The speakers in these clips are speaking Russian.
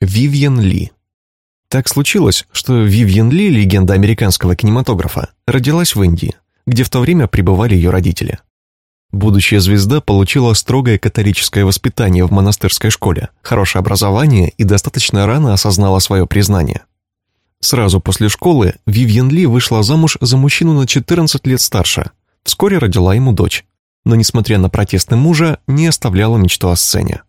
Вивьен Ли. Так случилось, что Вивьен Ли, легенда американского кинематографа, родилась в Индии, где в то время пребывали ее родители. Будущая звезда получила строгое католическое воспитание в монастырской школе, хорошее образование и достаточно рано осознала свое признание. Сразу после школы Вивьен Ли вышла замуж за мужчину на 14 лет старше. Вскоре родила ему дочь. Но, несмотря на протесты мужа, не оставляла мечту о сцене.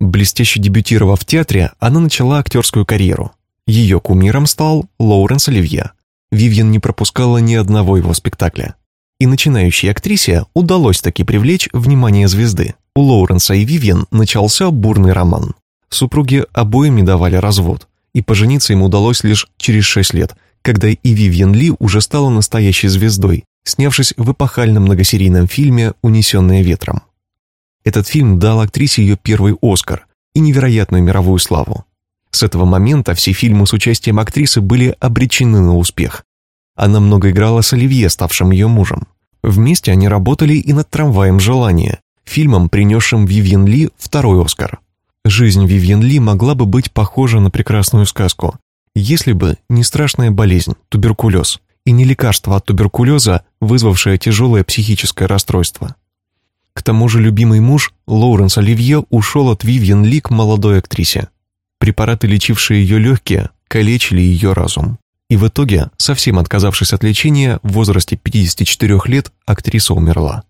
Блестяще дебютировав в театре, она начала актерскую карьеру. Ее кумиром стал Лоуренс Оливье. Вивьен не пропускала ни одного его спектакля. И начинающей актрисе удалось таки привлечь внимание звезды. У Лоуренса и Вивьен начался бурный роман. Супруги обоим не давали развод, и пожениться им удалось лишь через 6 лет, когда и Вивьен Ли уже стала настоящей звездой, снявшись в эпохальном многосерийном фильме «Унесенная ветром». Этот фильм дал актрисе ее первый «Оскар» и невероятную мировую славу. С этого момента все фильмы с участием актрисы были обречены на успех. Она много играла с Оливье, ставшим ее мужем. Вместе они работали и над «Трамваем желания», фильмом, принесшим Вивьен Ли второй «Оскар». Жизнь Вивьен Ли могла бы быть похожа на прекрасную сказку, если бы не страшная болезнь – туберкулез, и не лекарство от туберкулеза, вызвавшее тяжелое психическое расстройство. К тому же любимый муж, Лоуренс Оливье, ушел от Вивьен Ли к молодой актрисе. Препараты, лечившие ее легкие, калечили ее разум. И в итоге, совсем отказавшись от лечения, в возрасте 54 лет актриса умерла.